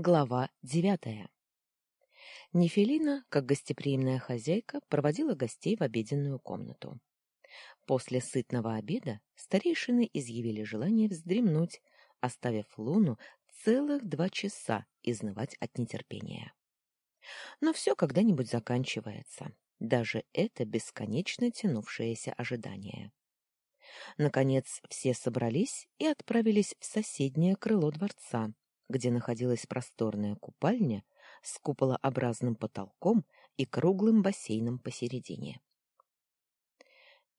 Глава девятая. Нефелина, как гостеприимная хозяйка, проводила гостей в обеденную комнату. После сытного обеда старейшины изъявили желание вздремнуть, оставив Луну целых два часа изнывать от нетерпения. Но все когда-нибудь заканчивается, даже это бесконечно тянувшееся ожидание. Наконец все собрались и отправились в соседнее крыло дворца, где находилась просторная купальня с куполообразным потолком и круглым бассейном посередине.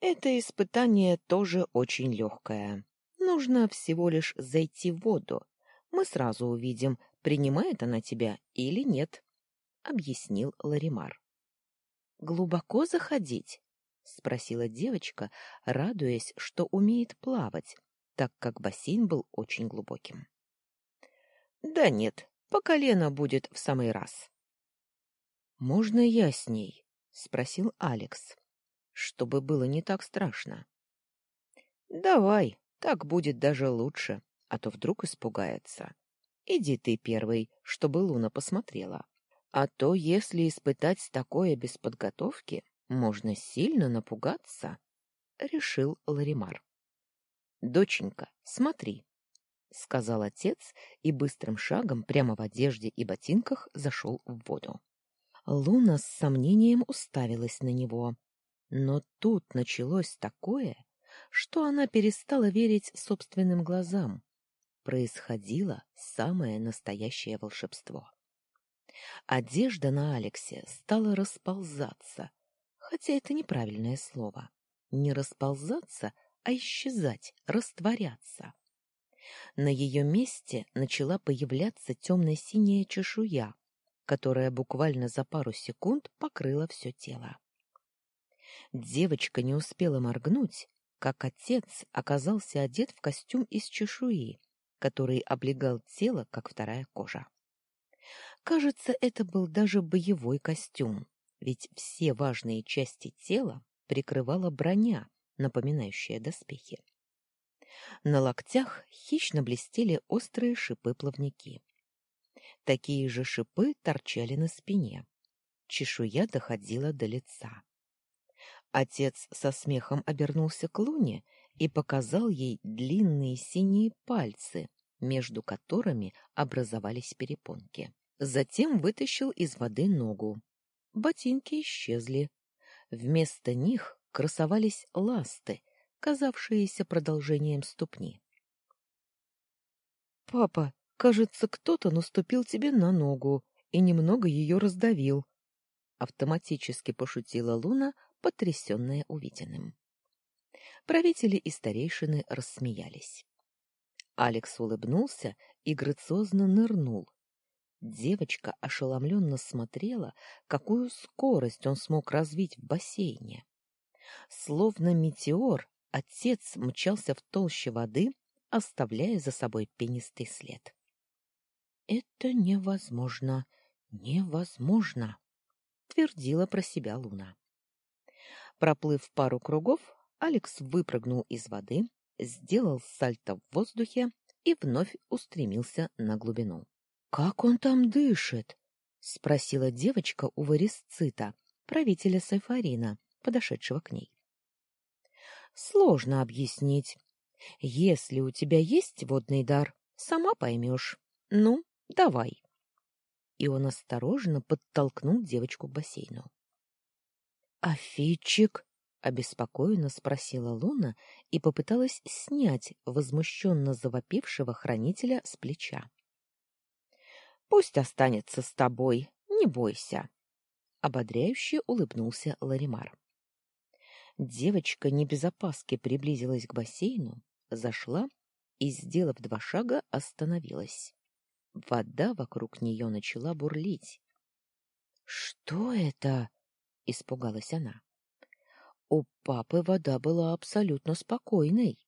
Это испытание тоже очень легкое. Нужно всего лишь зайти в воду. Мы сразу увидим, принимает она тебя или нет, — объяснил Ларимар. — Глубоко заходить? — спросила девочка, радуясь, что умеет плавать, так как бассейн был очень глубоким. Да нет, по колено будет в самый раз. Можно я с ней? спросил Алекс, чтобы было не так страшно. Давай, так будет даже лучше, а то вдруг испугается. Иди ты первый, чтобы Луна посмотрела. А то, если испытать такое без подготовки, можно сильно напугаться, решил Ларимар. Доченька, смотри, — сказал отец и быстрым шагом прямо в одежде и ботинках зашел в воду. Луна с сомнением уставилась на него. Но тут началось такое, что она перестала верить собственным глазам. Происходило самое настоящее волшебство. Одежда на Алексе стала расползаться, хотя это неправильное слово. Не расползаться, а исчезать, растворяться. На ее месте начала появляться темно-синяя чешуя, которая буквально за пару секунд покрыла все тело. Девочка не успела моргнуть, как отец оказался одет в костюм из чешуи, который облегал тело, как вторая кожа. Кажется, это был даже боевой костюм, ведь все важные части тела прикрывала броня, напоминающая доспехи. На локтях хищно блестели острые шипы-плавники. Такие же шипы торчали на спине. Чешуя доходила до лица. Отец со смехом обернулся к Луне и показал ей длинные синие пальцы, между которыми образовались перепонки. Затем вытащил из воды ногу. Ботинки исчезли. Вместо них красовались ласты, казавшиеся продолжением ступни. «Папа, кажется, кто-то наступил тебе на ногу и немного ее раздавил», — автоматически пошутила Луна, потрясенная увиденным. Правители и старейшины рассмеялись. Алекс улыбнулся и грациозно нырнул. Девочка ошеломленно смотрела, какую скорость он смог развить в бассейне. Словно метеор, Отец мчался в толще воды, оставляя за собой пенистый след. «Это невозможно, невозможно!» — твердила про себя Луна. Проплыв пару кругов, Алекс выпрыгнул из воды, сделал сальто в воздухе и вновь устремился на глубину. «Как он там дышит?» — спросила девочка у Варисцита, правителя Сайфарина, подошедшего к ней сложно объяснить. Если у тебя есть водный дар, сама поймешь. Ну, давай. И он осторожно подтолкнул девочку к бассейну. — А Фитчик? — обеспокоенно спросила Луна и попыталась снять возмущенно завопившего хранителя с плеча. — Пусть останется с тобой, не бойся. Ободряюще улыбнулся Ларимар. Девочка не без опаски приблизилась к бассейну, зашла и, сделав два шага, остановилась. Вода вокруг нее начала бурлить. — Что это? — испугалась она. У папы вода была абсолютно спокойной.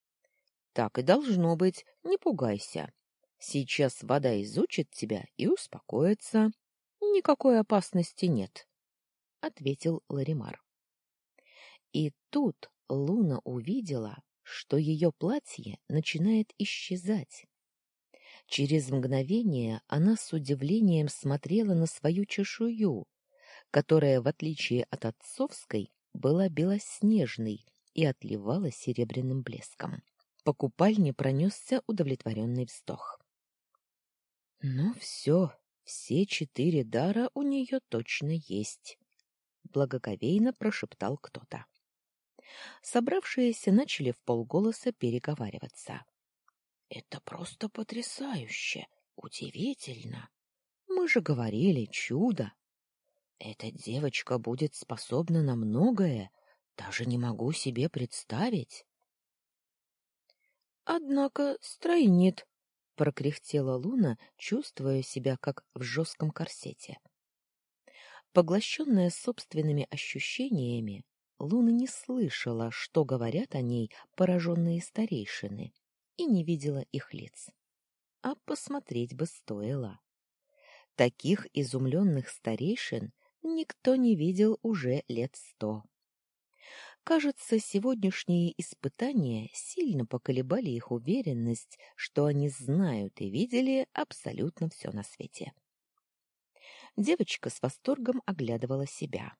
— Так и должно быть, не пугайся. Сейчас вода изучит тебя и успокоится. Никакой опасности нет, — ответил Ларимар. И тут Луна увидела, что ее платье начинает исчезать. Через мгновение она с удивлением смотрела на свою чешую, которая, в отличие от отцовской, была белоснежной и отливала серебряным блеском. По купальне пронесся удовлетворенный вздох. Ну все, все четыре дара у нее точно есть, благоговейно прошептал кто-то. Собравшиеся начали в полголоса переговариваться. Это просто потрясающе, удивительно. Мы же говорили, чудо. Эта девочка будет способна на многое, даже не могу себе представить. Однако стройнит, прокряхтела Луна, чувствуя себя как в жестком корсете. Поглощенная собственными ощущениями, Луна не слышала, что говорят о ней пораженные старейшины, и не видела их лиц. А посмотреть бы стоило. Таких изумленных старейшин никто не видел уже лет сто. Кажется, сегодняшние испытания сильно поколебали их уверенность, что они знают и видели абсолютно все на свете. Девочка с восторгом оглядывала себя.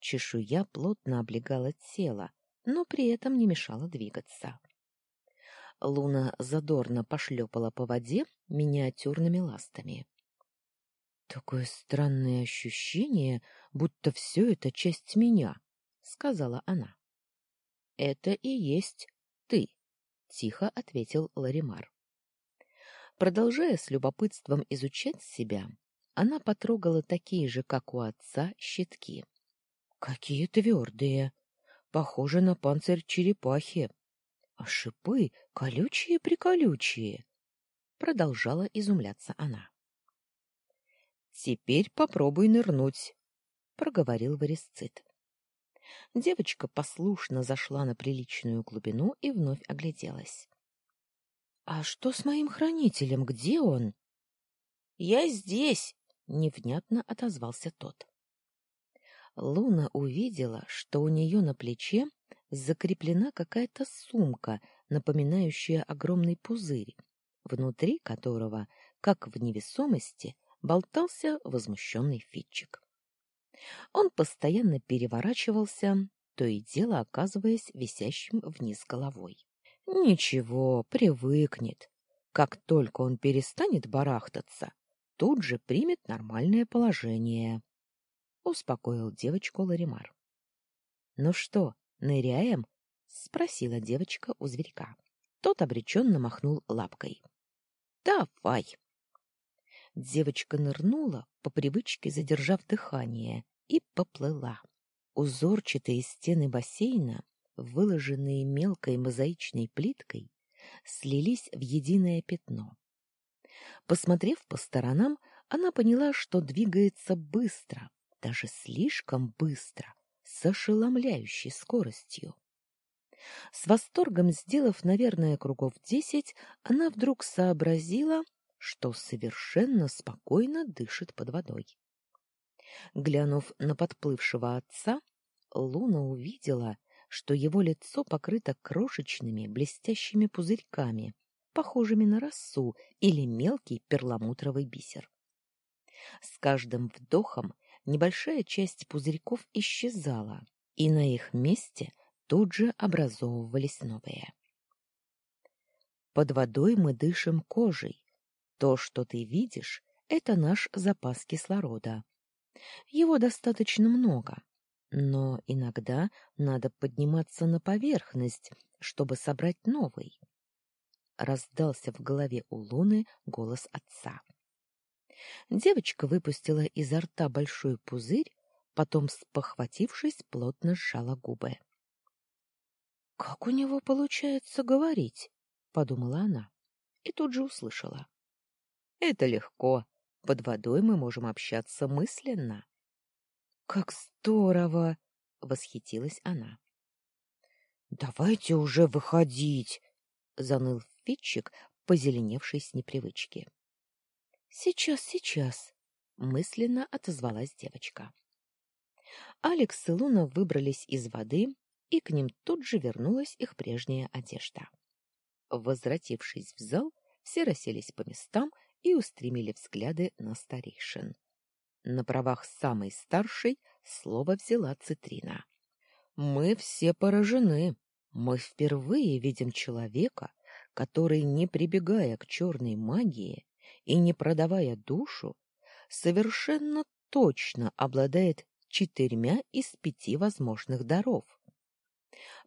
Чешуя плотно облегала тело, но при этом не мешала двигаться. Луна задорно пошлепала по воде миниатюрными ластами. Такое странное ощущение, будто все это часть меня, сказала она. Это и есть ты, тихо ответил Ларимар. Продолжая с любопытством изучать себя, она потрогала такие же, как у отца, щитки. Какие твердые, похожи на панцирь черепахи, а шипы колючие-приколючие. Продолжала изумляться она. Теперь попробуй нырнуть, проговорил Варисцит. Девочка послушно зашла на приличную глубину и вновь огляделась. А что с моим хранителем? Где он? Я здесь, невнятно отозвался тот. Луна увидела, что у нее на плече закреплена какая-то сумка, напоминающая огромный пузырь, внутри которого, как в невесомости, болтался возмущенный Фитчик. Он постоянно переворачивался, то и дело оказываясь висящим вниз головой. Ничего, привыкнет. Как только он перестанет барахтаться, тут же примет нормальное положение успокоил девочку Ларимар. Ну что, ныряем? спросила девочка у зверька. Тот обреченно махнул лапкой. Давай. Девочка нырнула, по привычке задержав дыхание, и поплыла. Узорчатые стены бассейна, выложенные мелкой мозаичной плиткой, слились в единое пятно. Посмотрев по сторонам, она поняла, что двигается быстро, даже слишком быстро, с ошеломляющей скоростью. С восторгом сделав, наверное, кругов десять, она вдруг сообразила, что совершенно спокойно дышит под водой. Глянув на подплывшего отца, Луна увидела, что его лицо покрыто крошечными блестящими пузырьками, похожими на росу или мелкий перламутровый бисер. С каждым вдохом небольшая часть пузырьков исчезала, и на их месте тут же образовывались новые. Под водой мы дышим кожей. То, что ты видишь, это наш запас кислорода. Его достаточно много, но иногда надо подниматься на поверхность, чтобы собрать новый. Раздался в голове у Луны голос отца. Девочка выпустила изо рта большой пузырь, потом, спохватившись, плотно сжала губы. Как у него получается говорить, подумала она и тут же услышала. Это легко. Под водой мы можем общаться мысленно. Как здорово, восхитилась она. Давайте уже выходить, заныл Фитчик, позеленевший с непривычки. Сейчас, сейчас, мысленно отозвалась девочка. Алекс и Луна выбрались из воды, и к ним тут же вернулась их прежняя одежда. Возвратившись в зал, Все расселись по местам и устремили взгляды на старейшин. На правах самой старшей слово взяла Цитрина. Мы все поражены. Мы впервые видим человека, который, не прибегая к черной магии и не продавая душу, совершенно точно обладает четырьмя из пяти возможных даров.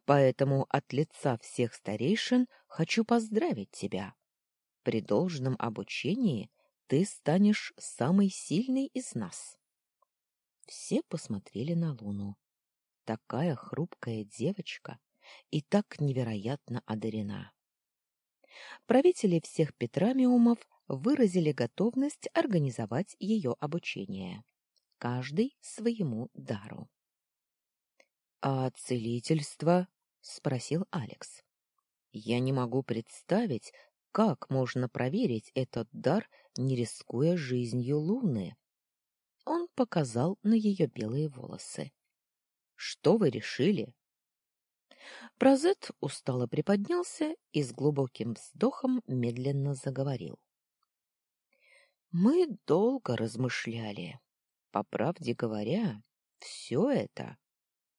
Поэтому от лица всех старейшин хочу поздравить тебя. При должном обучении ты станешь самой сильной из нас. Все посмотрели на Луну. Такая хрупкая девочка и так невероятно одарена. Правители всех Петрамиумов выразили готовность организовать ее обучение. Каждый своему дару. «А целительство?» — спросил Алекс. «Я не могу представить, как можно проверить этот дар, не рискуя жизнью Луны?» Он показал на ее белые волосы. «Что вы решили?» Прозет устало приподнялся и с глубоким вздохом медленно заговорил. Мы долго размышляли. По правде говоря, все это...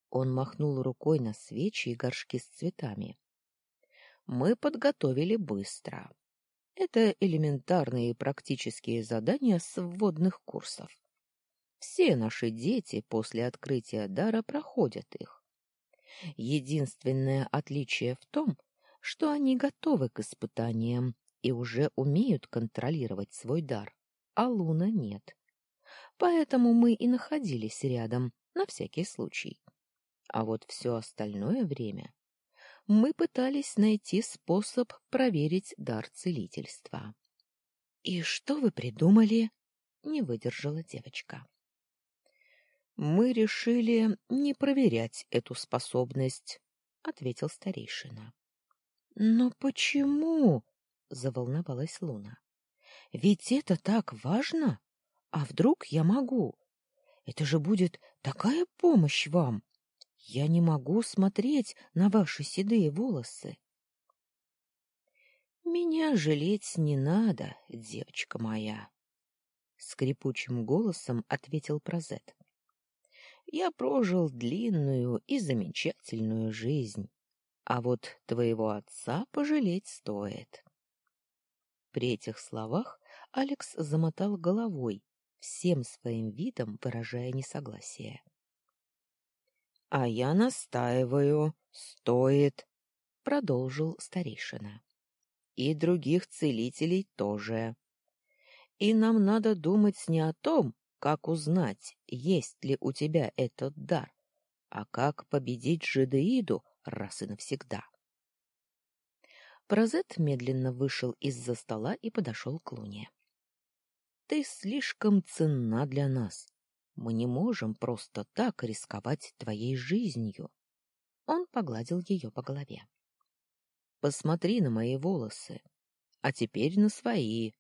Он махнул рукой на свечи и горшки с цветами. Мы подготовили быстро. Это элементарные практические задания с вводных курсов. Все наши дети после открытия дара проходят их. Единственное отличие в том, что они готовы к испытаниям и уже умеют контролировать свой дар а Луна нет. Поэтому мы и находились рядом, на всякий случай. А вот все остальное время мы пытались найти способ проверить дар целительства. — И что вы придумали? — не выдержала девочка. — Мы решили не проверять эту способность, — ответил старейшина. — Но почему? — заволновалась Луна. Ведь это так важно. А вдруг я могу? Это же будет такая помощь вам. Я не могу смотреть на ваши седые волосы. Меня жалеть не надо, девочка моя, скрипучим голосом ответил Прозет. Я прожил длинную и замечательную жизнь, а вот твоего отца пожалеть стоит. При этих словах Алекс замотал головой, всем своим видом выражая несогласие. — А я настаиваю, стоит, — продолжил старейшина. — И других целителей тоже. И нам надо думать не о том, как узнать, есть ли у тебя этот дар, а как победить жидеиду раз и навсегда. Прозет медленно вышел из-за стола и подошел к Луне. Ты слишком ценна для нас. Мы не можем просто так рисковать твоей жизнью. Он погладил ее по голове. Посмотри на мои волосы, а теперь на свои.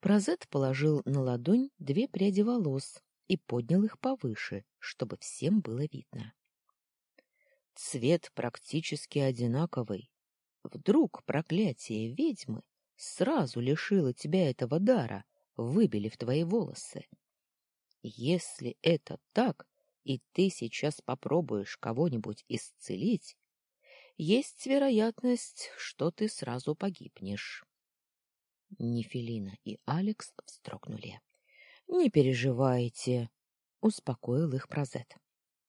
Прозет положил на ладонь две пряди волос и поднял их повыше, чтобы всем было видно. Цвет практически одинаковый. Вдруг проклятие ведьмы сразу лишила тебя этого дара, выбелив твои волосы. Если это так, и ты сейчас попробуешь кого-нибудь исцелить, есть вероятность, что ты сразу погибнешь. Нефелина и Алекс вздрогнули. — Не переживайте, — успокоил их Прозет.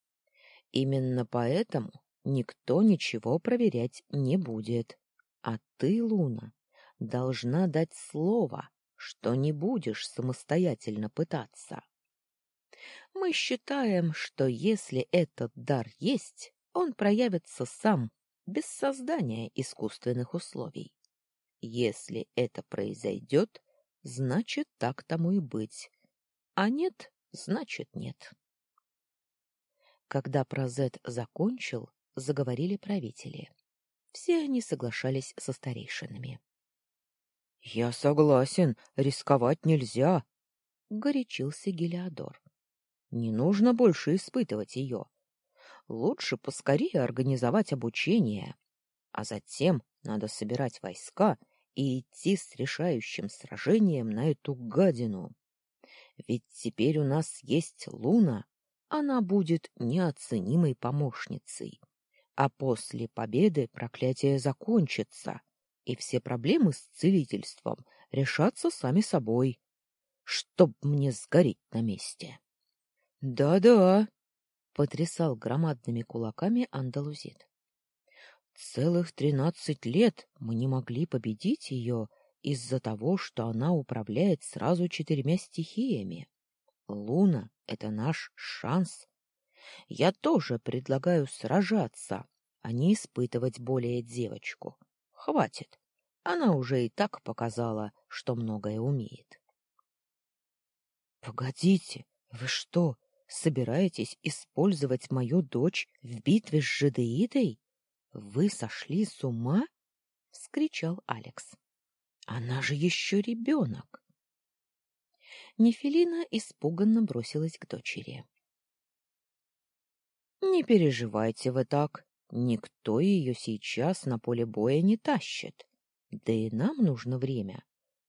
— Именно поэтому никто ничего проверять не будет. А ты, Луна, должна дать слово, что не будешь самостоятельно пытаться. Мы считаем, что если этот дар есть, он проявится сам, без создания искусственных условий. Если это произойдет, значит, так тому и быть. А нет, значит, нет. Когда Прозет закончил, заговорили правители. Все они соглашались со старейшинами. — Я согласен, рисковать нельзя, — горячился Гелиодор. — Не нужно больше испытывать ее. Лучше поскорее организовать обучение, а затем надо собирать войска и идти с решающим сражением на эту гадину. Ведь теперь у нас есть Луна, она будет неоценимой помощницей. А после победы проклятие закончится, и все проблемы с целительством решатся сами собой. Чтоб мне сгореть на месте. Да-да, потрясал громадными кулаками Андалузит. Целых тринадцать лет мы не могли победить ее из-за того, что она управляет сразу четырьмя стихиями. Луна — это наш шанс. Я тоже предлагаю сражаться, а не испытывать более девочку. Хватит. Она уже и так показала, что многое умеет. — Погодите, вы что, собираетесь использовать мою дочь в битве с жидеидой? Вы сошли с ума? — вскричал Алекс. — Она же еще ребенок. Нефелина испуганно бросилась к дочери. — Не переживайте вы так. Никто ее сейчас на поле боя не тащит. Да и нам нужно время.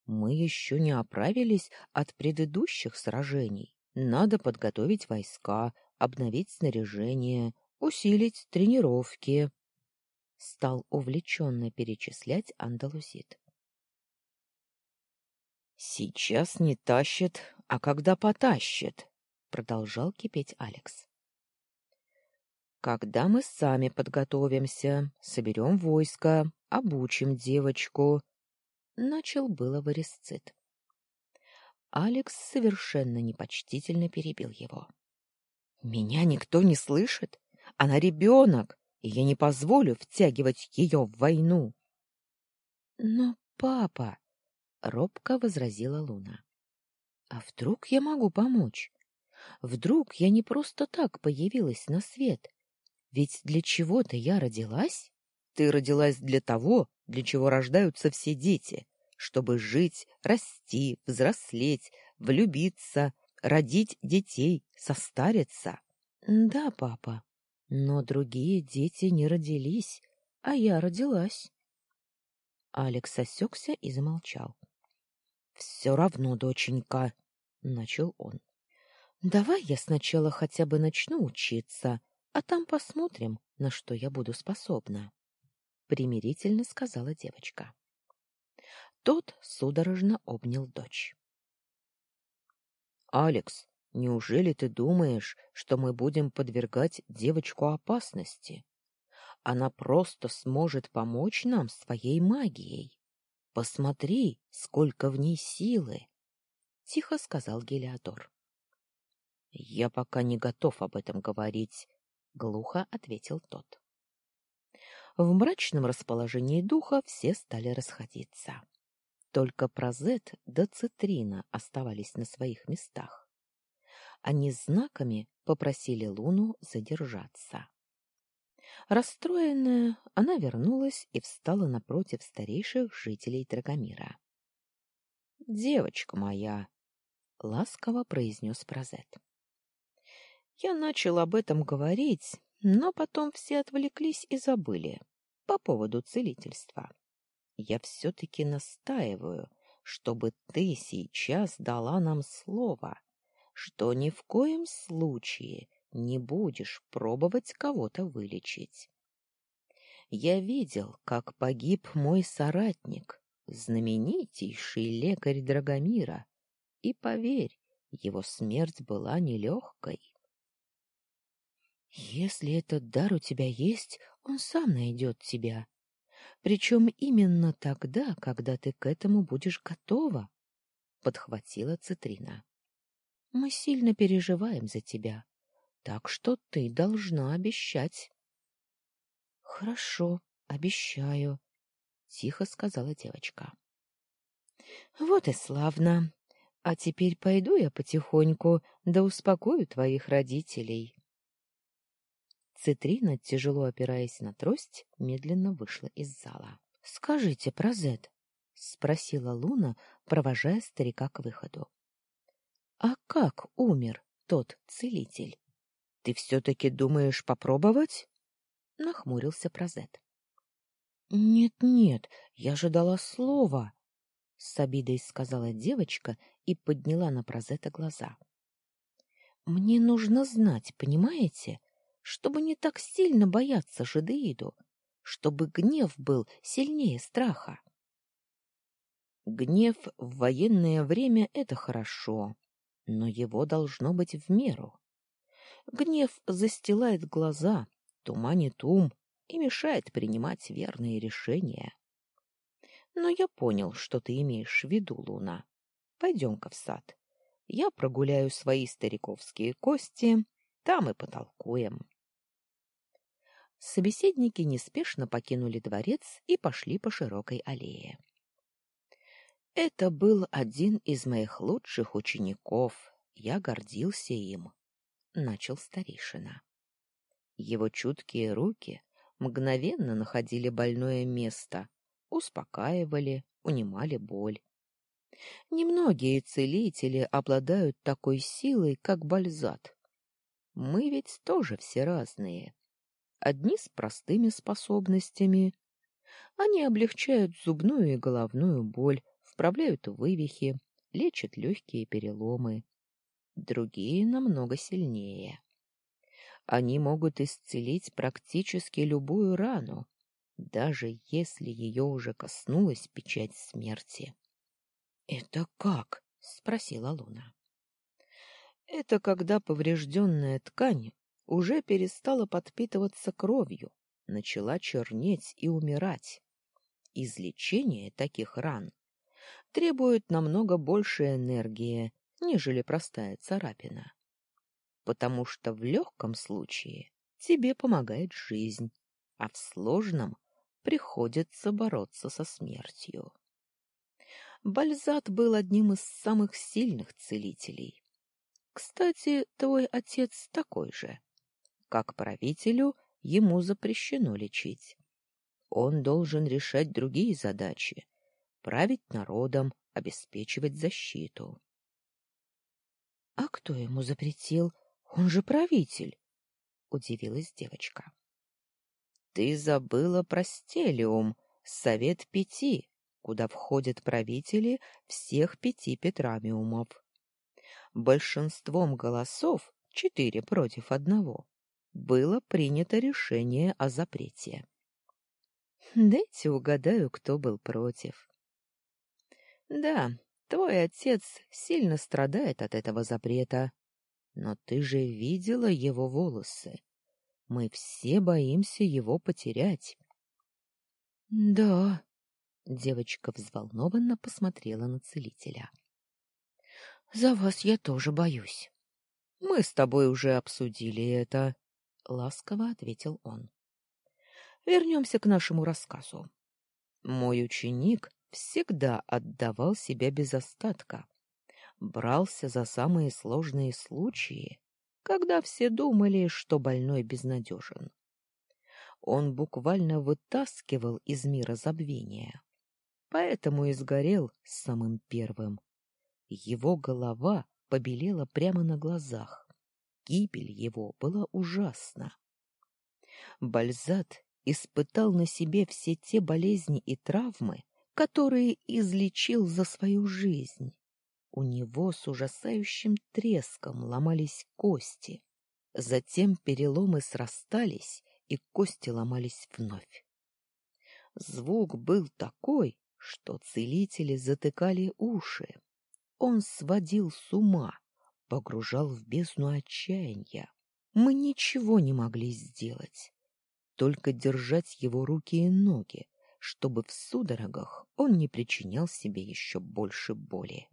Мы еще не оправились от предыдущих сражений. Надо подготовить войска, обновить снаряжение, усилить тренировки. Стал увлеченно перечислять Андалузит. Сейчас не тащит, а когда потащит, продолжал кипеть Алекс. Когда мы сами подготовимся, соберем войско, обучим девочку, начал было Варисцит. Алекс совершенно непочтительно перебил его. Меня никто не слышит. Она ребенок, и я не позволю втягивать ее в войну. Но папа, робко возразила Луна. А вдруг я могу помочь? Вдруг я не просто так появилась на свет? Ведь для чего-то я родилась? Ты родилась для того, для чего рождаются все дети, чтобы жить, расти, взрослеть, влюбиться, родить детей, состариться. Да, папа. Но другие дети не родились, а я родилась. Алекс осекся и замолчал. Все равно, доченька, начал он. Давай я сначала хотя бы начну учиться, а там посмотрим, на что я буду способна, примирительно сказала девочка. Тот судорожно обнял дочь. Алекс, неужели ты думаешь, что мы будем подвергать девочку опасности? Она просто сможет помочь нам своей магией. Посмотри, сколько в ней силы, тихо сказал Гелиодор. Я пока не готов об этом говорить, глухо ответил тот. В мрачном расположении духа все стали расходиться. Только Прозет да Цитрина оставались на своих местах. Они знаками попросили Луну задержаться. Расстроенная, она вернулась и встала напротив старейших жителей Драгомира. — Девочка моя, — ласково произнес Прозет. Я начал об этом говорить, но потом все отвлеклись и забыли по поводу целительства. Я все-таки настаиваю, чтобы ты сейчас дала нам слово, что ни в коем случае не будешь пробовать кого-то вылечить. Я видел, как погиб мой соратник, знаменитейший лекарь Драгомира, и, поверь, его смерть была нелегкой. Если этот дар у тебя есть, он сам найдет тебя. Причем именно тогда, когда ты к этому будешь готова, — подхватила Цитрина. Мы сильно переживаем за тебя так что ты должна обещать. — Хорошо, обещаю, — тихо сказала девочка. — Вот и славно. А теперь пойду я потихоньку, да успокою твоих родителей. Цитрина, тяжело опираясь на трость, медленно вышла из зала. — Скажите, Прозет, — спросила Луна, провожая старика к выходу. — А как умер тот целитель? Ты все-таки думаешь попробовать? Нахмурился Прозет. Нет-нет, я же дала слово, с обидой сказала девочка и подняла на Прозета глаза. Мне нужно знать, понимаете, чтобы не так сильно бояться Жидеиду, чтобы гнев был сильнее страха. Гнев в военное время — это хорошо, но его должно быть в меру. Гнев застилает глаза, туманит ум и мешает принимать верные решения. Но я понял, что ты имеешь в виду, Луна. Пойдем-ка в сад. Я прогуляю свои стариковские кости, там и потолкуем. Собеседники неспешно покинули дворец и пошли по широкой аллее. Это был один из моих лучших учеников. Я гордился им, начал старейшина. Его чуткие руки мгновенно находили больное место, успокаивали, унимали боль. Немногие целители обладают такой силой, как Бальзат. Мы ведь тоже все разные. Одни с простыми способностями. Они облегчают зубную и головную боль, вправляют вывихи, лечат легкие переломы. Другие намного сильнее. Они могут исцелить практически любую рану, даже если ее уже коснулась печать смерти. «Это как?» — спросила Луна. «Это когда поврежденная ткань уже перестала подпитываться кровью, начала чернеть и умирать. Излечение таких ран требует намного больше энергии, нежели простая царапина. Потому что в легком случае тебе помогает жизнь, а в сложном приходится бороться со смертью. Бальзат был одним из самых сильных целителей. Кстати, твой отец такой же. Как правителю ему запрещено лечить. Он должен решать другие задачи, править народом, обеспечивать защиту. — А кто ему запретил? Он же правитель! — удивилась девочка. — Ты забыла про стелиум, совет пяти, куда входят правители всех пяти петрамиумов. Большинством голосов, четыре против одного, было принято решение о запрете. Дайте угадаю, кто был против. Да, твой отец сильно страдает от этого запрета. Но ты же видела его волосы. Мы все боимся его потерять. Да, девочка взволнованно посмотрела на целителя. За вас я тоже боюсь. Мы с тобой уже обсудили это, ласково ответил он. Вернемся к нашему рассказу. Мой ученик всегда отдавал себя без остатка, брался за самые сложные случаи, когда все думали, что больной безнадежен. Он буквально вытаскивал из мира забвения, поэтому и сгорел самым первым. Его голова побелела прямо на глазах. Гибель его была ужасна. Бальзат испытал на себе все те болезни и травмы, которые излечил за свою жизнь. У него с ужасающим треском ломались кости. Затем переломы срастались, и кости ломались вновь. Звук был такой, что целители затыкали уши. Он сводил с ума, погружал в бездну отчаяния. Мы ничего не могли сделать, только держать его руки и ноги, чтобы в судорогах он не причинял себе еще больше боли.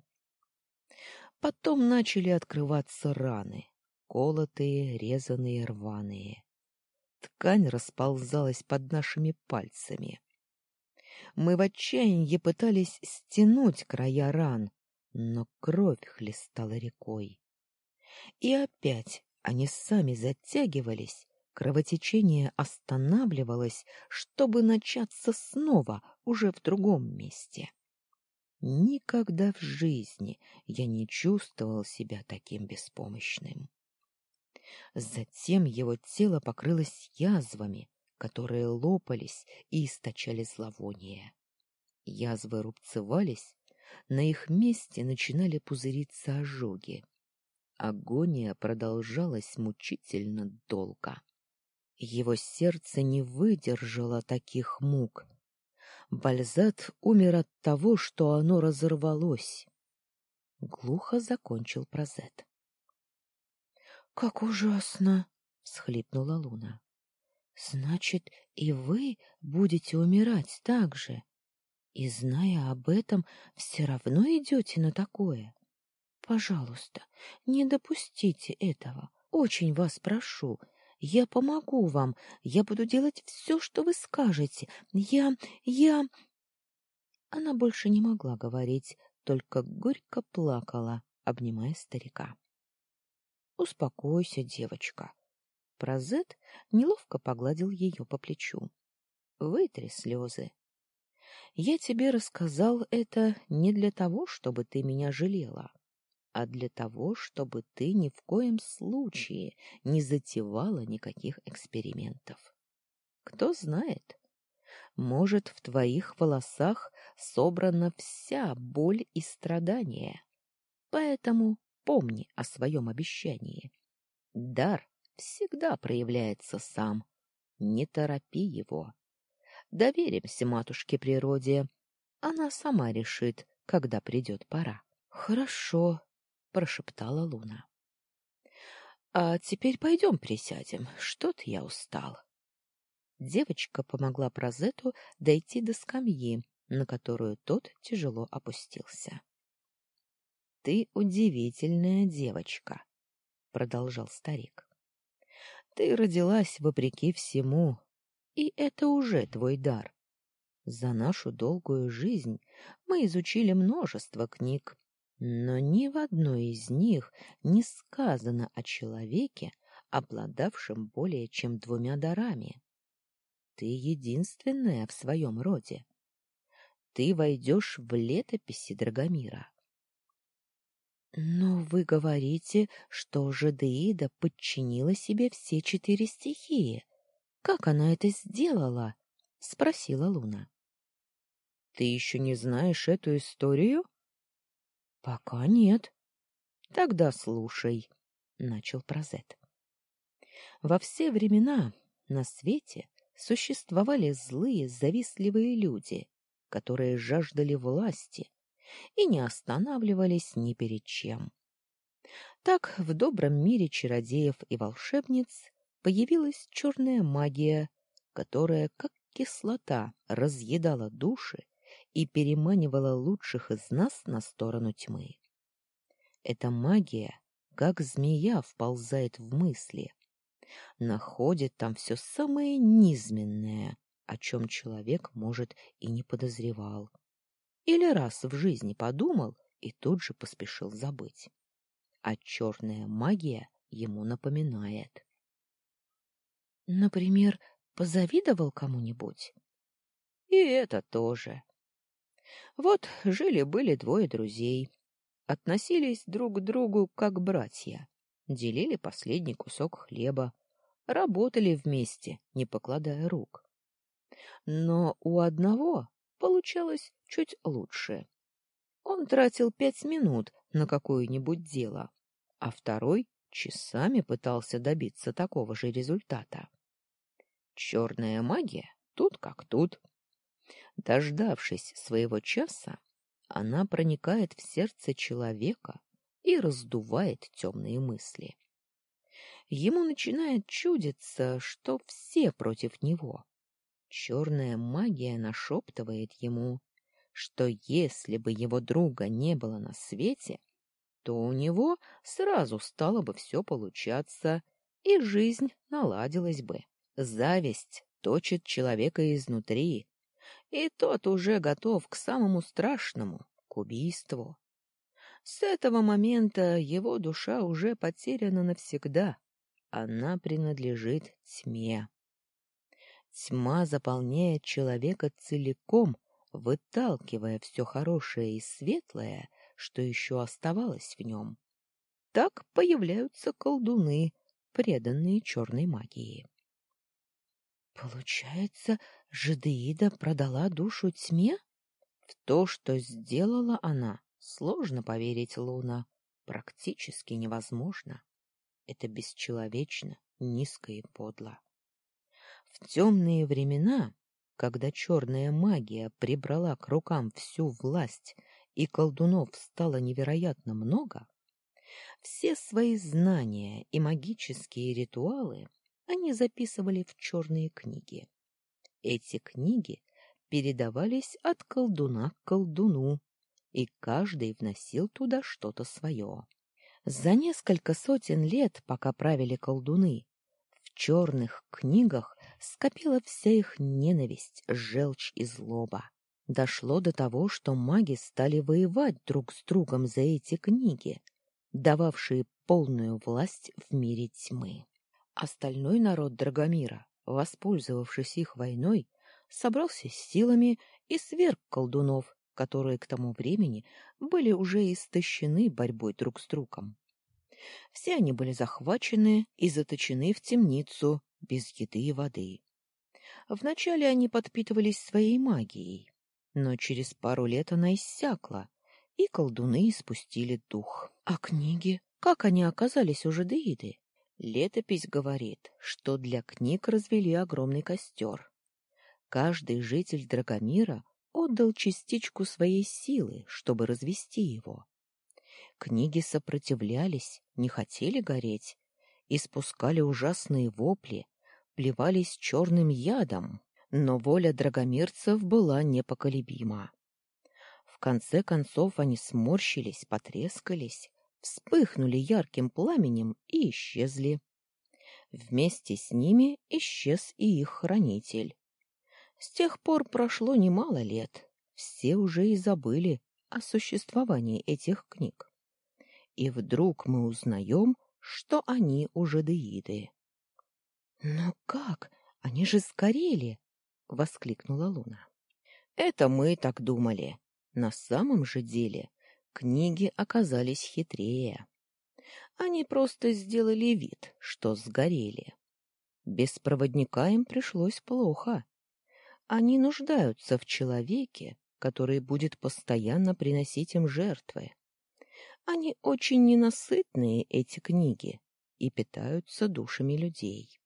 Потом начали открываться раны, колотые, резаные, рваные. Ткань расползалась под нашими пальцами. Мы в отчаянии пытались стянуть края ран, но кровь хлестала рекой. И опять они сами затягивались, Кровотечение останавливалось, чтобы начаться снова, уже в другом месте. Никогда в жизни я не чувствовал себя таким беспомощным. Затем его тело покрылось язвами, которые лопались и источали зловоние. Язвы рубцевались, на их месте начинали пузыриться ожоги. Агония продолжалась мучительно долго. Его сердце не выдержало таких мук. Бальзат умер от того, что оно разорвалось. Глухо закончил Прозет. — Как ужасно! — всхлипнула Луна. — Значит, и вы будете умирать так же. И, зная об этом, все равно идете на такое. Пожалуйста, не допустите этого. Очень вас прошу. Я помогу вам. Я буду делать все, что вы скажете. Я... я...» Она больше не могла говорить, только горько плакала, обнимая старика. «Успокойся, девочка». Прозет неловко погладил ее по плечу. «Вытри слезы. Я тебе рассказал это не для того, чтобы ты меня жалела а для того, чтобы ты ни в коем случае не затевала никаких экспериментов. Кто знает, может, в твоих волосах собрана вся боль и страдания. Поэтому помни о своем обещании. Дар всегда проявляется сам. Не торопи его. Доверимся матушке природе. Она сама решит, когда придет пора. Хорошо, прошептала Луна. А теперь пойдем присядем. Что-то я устал. Девочка помогла Прозету дойти до скамьи, на которую тот тяжело опустился. Ты удивительная девочка, продолжал старик. Ты родилась вопреки всему, и это уже твой дар. За нашу долгую жизнь мы изучили множество книг, но ни в одной из них не сказано о человеке, обладавшем более чем двумя дарами. Ты единственная в своем роде. Ты войдешь в летописи Драгомира. Но вы говорите, что Жадеида подчинила себе все четыре стихии. Как она это сделала? спросила Луна. Ты еще не знаешь эту историю? Пока нет. Тогда слушай, начал Прозет. Во все времена на свете существовали злые, завистливые люди, которые жаждали власти и не останавливались ни перед чем. Так в добром мире чародеев и волшебниц появилась черная магия, которая, как кислота, разъедала души и переманивала лучших из нас на сторону тьмы. Эта магия, как змея, вползает в мысли, находит там все самое низменное, о чем человек, может, и не подозревал. Или раз в жизни подумал и тут же поспешил забыть. А черная магия ему напоминает. Например, позавидовал кому-нибудь? И это тоже. Вот жили-были двое друзей. Относились друг к другу как братья. Делили последний кусок хлеба. Работали вместе, не покладая рук. Но у одного получалось чуть лучше. Он тратил пять минут на какое-нибудь дело, а второй часами пытался добиться такого же результата. Черная магия тут как тут. Дождавшись своего часа, она проникает в сердце человека и раздувает темные мысли. Ему начинает чудиться, что все против него. Черная магия нашептывает ему, что если бы его друга не было на свете, то у него сразу стало бы все получаться, и жизнь наладилась бы. Зависть точит человека изнутри, и тот уже готов к самому страшному, к убийству. С этого момента его душа уже потеряна навсегда. Она принадлежит тьме. Тьма заполняет человека целиком, выталкивая все хорошее и светлое, что еще оставалось в нем. Так появляются колдуны, преданные черной магии. Получается, Жидеида продала душу тьме? В то, что сделала она, сложно поверить, Луна. Практически невозможно. Это бесчеловечно, низко и подло. В темные времена, когда черная магия прибрала к рукам всю власть и колдунов стало невероятно много, все свои знания и магические ритуалы они записывали в черные книги. Эти книги передавались от колдуна к колдуну, и каждый вносил туда что-то свое. За несколько сотен лет, пока правили колдуны, в черных книгах скопила вся их ненависть, желчь и злоба. Дошло до того, что маги стали воевать друг с другом за эти книги, дававшие полную власть в мире тьмы. Остальной народ Драгомира, воспользовавшись их войной, собрался с силами и сверг колдунов, которые к тому времени были уже истощены борьбой друг с другом. Все они были захвачены и заточены в темницу без еды и воды. Вначале они подпитывались своей магией, но через пару лет она иссякла, и колдуны испустили дух. А книги? Как они оказались у жадеиды? Летопись говорит, что для книг развели огромный костер. Каждый житель Драгомира отдал частичку своей силы, чтобы развести его. Книги сопротивлялись, не хотели гореть, испускали ужасные вопли, плевались черным ядом, но воля драгомирцев была непоколебима. В конце концов они сморщились, потрескались, вспыхнули ярким пламенем и исчезли. Вместе с ними исчез и их хранитель. С тех пор прошло немало лет, все уже и забыли о существовании этих книг. И вдруг мы узнаем, что они уже деиды. Но как? Они же сгорели! — воскликнула Луна. Это мы так думали. На самом же деле книги оказались хитрее. Они просто сделали вид, что сгорели. Без проводника им пришлось плохо. Они нуждаются в человеке, который будет постоянно приносить им жертвы. Они очень ненасытные, эти книги, и питаются душами людей.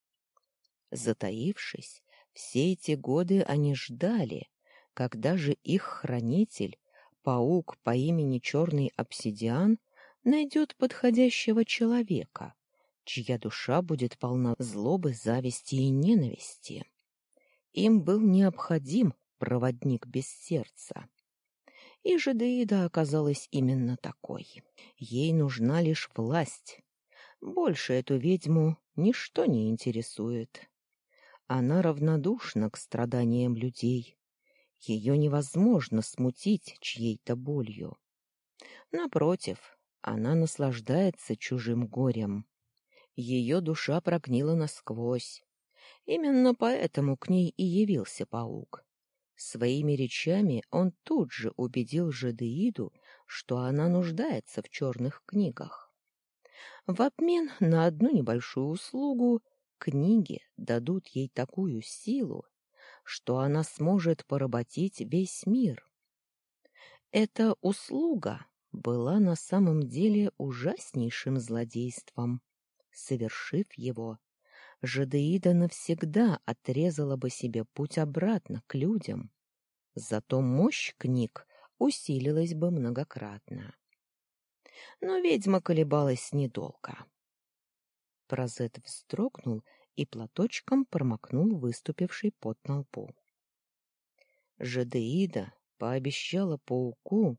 Затаившись, все эти годы они ждали, когда же их хранитель, паук по имени Черный Обсидиан, найдет подходящего человека, чья душа будет полна злобы, зависти и ненависти. Им был необходим проводник без сердца. И Жадеида оказалась именно такой. Ей нужна лишь власть. Больше эту ведьму ничто не интересует. Она равнодушна к страданиям людей. Ее невозможно смутить чьей-то болью. Напротив, она наслаждается чужим горем. Ее душа прогнила насквозь. Именно поэтому к ней и явился паук. Своими речами он тут же убедил Жадеиду, что она нуждается в черных книгах. В обмен на одну небольшую услугу книги дадут ей такую силу, что она сможет поработить весь мир. Эта услуга была на самом деле ужаснейшим злодейством. Совершив его, Жадеида навсегда отрезала бы себе путь обратно к людям. Зато мощь книг усилилась бы многократно. Но ведьма колебалась недолго. Прозет вздрогнул и платочком промокнул выступивший пот на лбу. Жадеида пообещала пауку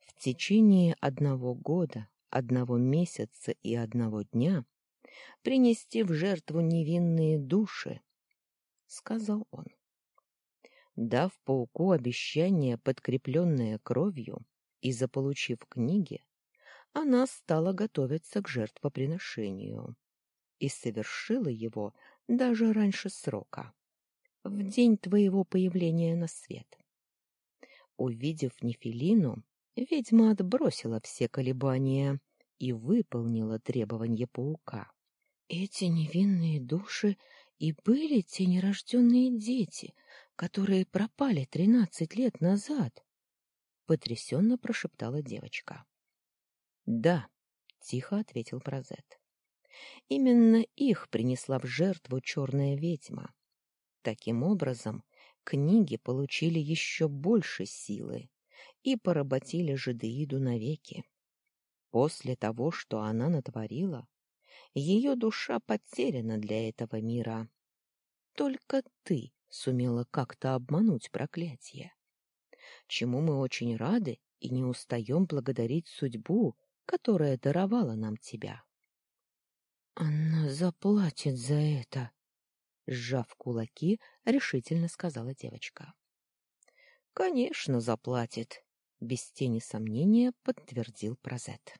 в течение одного года, одного месяца и одного дня принести в жертву невинные души, — сказал он. Дав пауку обещание, подкрепленное кровью, и заполучив книги, она стала готовиться к жертвоприношению и совершила его даже раньше срока, в день твоего появления на свет. Увидев Нефилину, ведьма отбросила все колебания и выполнила требования паука. Эти невинные души И были те нерожденные дети, которые пропали тринадцать лет назад, — потрясенно прошептала девочка. — Да, — тихо ответил Прозет. Именно их принесла в жертву черная ведьма. Таким образом, книги получили еще больше силы и поработили жидеиду навеки. После того, что она натворила, ее душа потеряна для этого мира. Только ты сумела как-то обмануть проклятие. Чему мы очень рады и не устаем благодарить судьбу, которая даровала нам тебя. — Она заплатит за это, — сжав кулаки, решительно сказала девочка. — Конечно, заплатит, — без тени сомнения подтвердил Прозет.